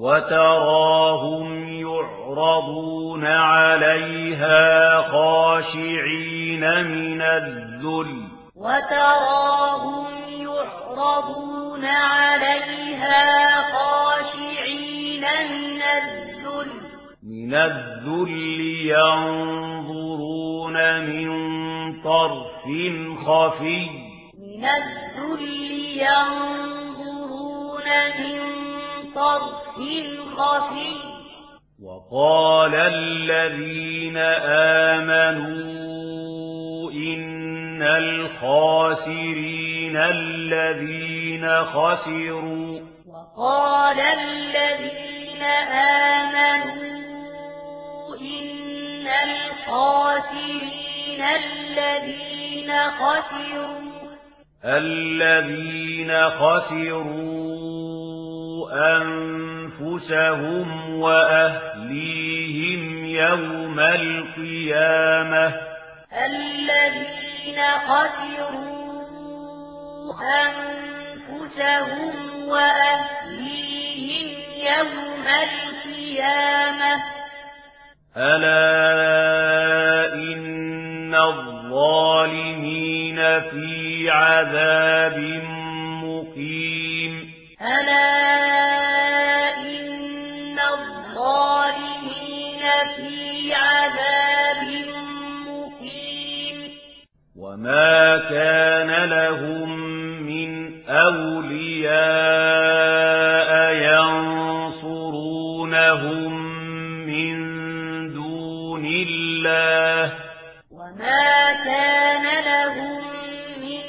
وتراهم يعرضون عليها خاشعين من الذل. وتراهم يعرضون عليها خاشعين من الذل. من الذل ينظرون من طرف خفي. من الذل ينظرون من صرف الخفي وقال الذين آمنوا إن الخاسرين الذين خسروا. وقال الذين آمنوا إن الخاسرين الذين خسروا. الذين خسروا أنفسهم وأهليهم يوم القيامة. الذين خسروا أنفسهم وأهليهم يوم القيامة. ألا إن الظالمين في عذاب مبين وما كان لهم من أولياء ينصرونهم من دون الله وما كان لهم من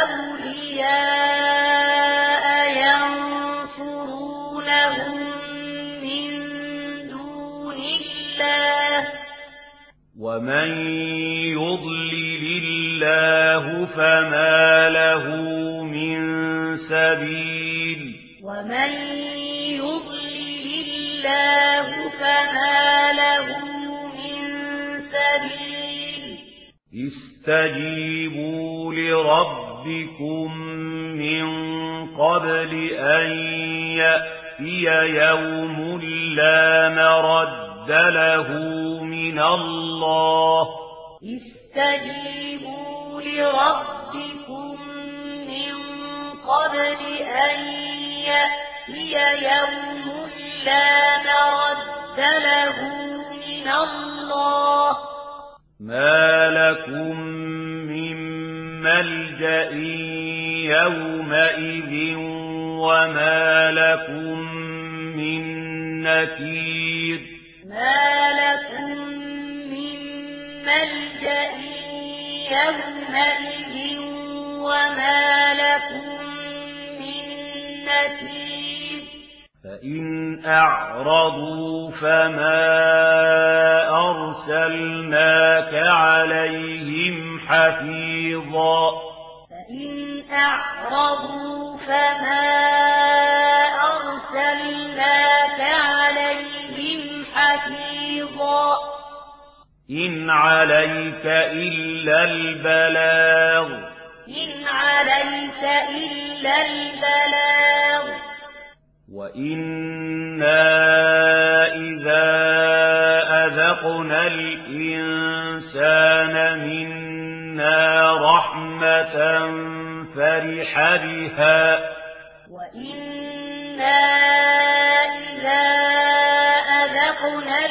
أولياء ينصرونهم من ومن يضلل الله فما له من سبيل ومن يضلل الله فما له من سبيل استجيبوا لربكم من قبل أن يأتي يوم لا مرد له من من الله. استجيبوا لربكم من قبل أن يأتي يوم لا مرد له من الله. ما لكم من ملجأ يومئذ وما لكم من نكير. ما لكم ملجأ يومئذ وما لكم من نتيب فإن أعرضوا فما أرسلناك عليهم حفيظا. فإن أعرضوا فما إن عليك إلا البلاغ إن عليك إلا البلاغ وإنا إذا أذقنا الإنسان منا رحمة فرح بها وإنا إذا أذقنا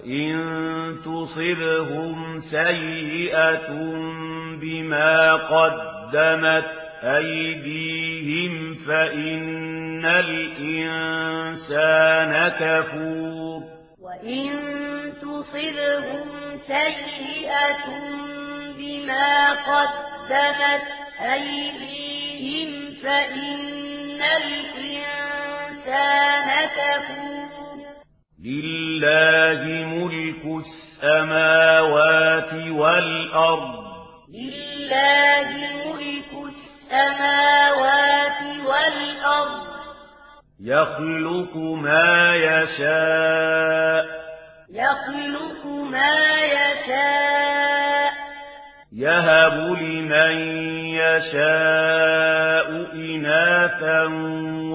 وَإِن تُصِبْهُمْ سَيِّئَةٌ بِمَا قَدَّمَتْ أَيْدِيهِمْ فَإِنَّ الْإِنسَانَ كَفُورٌ وَإِن تُصِبْهُمْ سَيِّئَةٌ بِمَا قَدَّمَتْ أَيْدِيهِمْ فَإِنَّ الْإِنسَانَ كَفُورٌ لله ملك السماوات والأرض. لله ملك السماوات والأرض. يخلق ما يشاء. يخلق ما يشاء. يهب لمن يشاء إناثا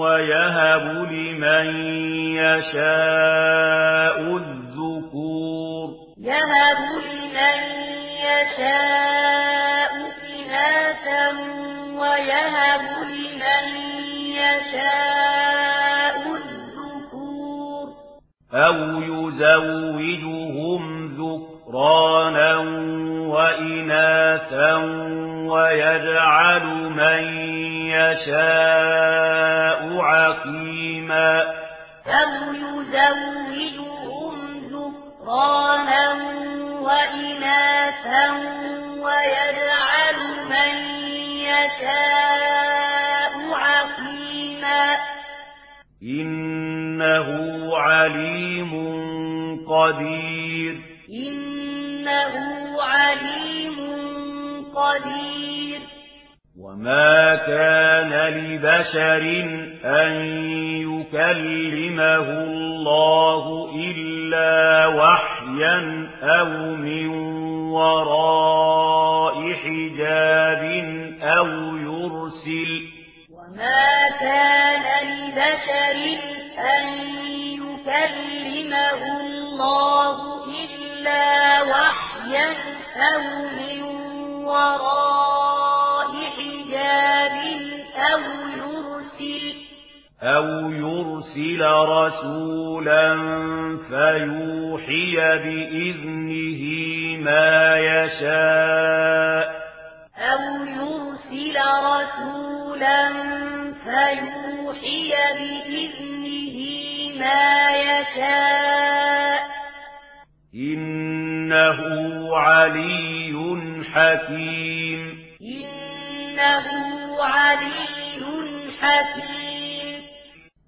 ويهب لمن يشاء الذكور يهب لمن يشاء إناثا ويهب لمن يشاء الذكور أو يزوجهم ذكرانا وإناثا ويجعل من يشاء عقيما أو يزوجهم ذكرانا وإناثا ويجعل من يشاء عقيما إنه عليم قدير قدير. وما كان لبشر أن يكلمه الله إلا وحيا أو من وراء أرسل رسولا فيوحي بإذنه ما يشاء. أو يرسل رسولا فيوحي بإذنه ما يشاء. إنه علي حكيم. إنه علي حكيم.